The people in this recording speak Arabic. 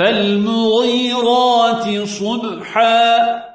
فالمغيرات صبحا